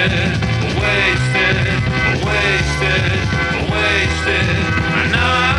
wasted, wasted, wasted, wasted. I know.